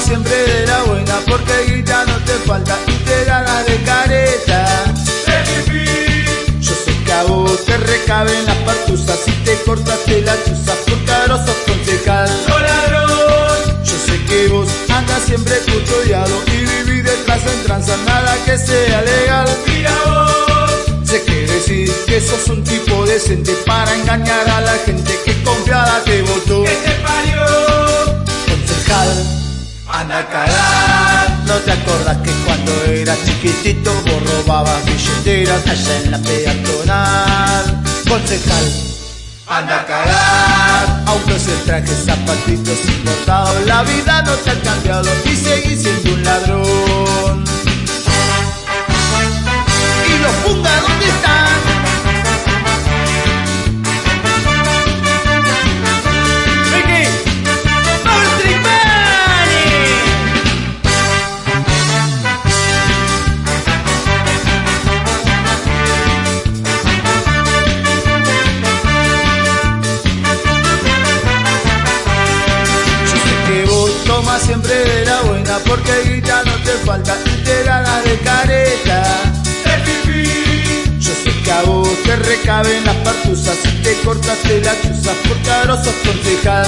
siempre de la buena porque guita no te falta y te ganas de careta. Yo sé que a vos te recaben las partusas y te cortaste la chuza por caro sos concejal. Yo sé que vos andas siempre custodiado y vivís detrás en tranza, nada que sea legal. Sé que decís que sos un tipo decente para engañar te acordás que cuando eras chiquitito vos robabas billeteras allá en la peatonal. Concejal, anda a cagar. Autos trajes, zapatitos importados. La vida no te ha cambiado y seguís siendo un ladrón. Siempre de la buena porque guita no te falta y te ganas de careta. Yo sé que a vos te recaben las partusas y te cortaste la chuza por caro sos concejal.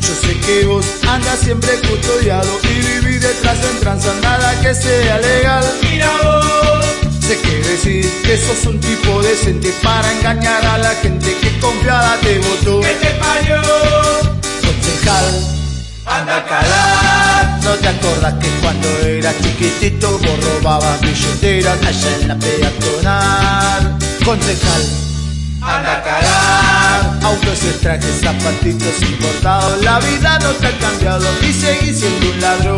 Yo sé que vos andas siempre custodiado y vivís detrás en tranza, nada que sea legal. Sé que decís que sos un tipo decente para engañar a la gente que confiada te votó. Concejal, te acordás que cuando eras chiquitito vos robabas billeteras allá en la peatonal. Concejal, a cagar. Autos trajes, zapatitos importados. La vida no te ha cambiado y seguís siendo un ladrón.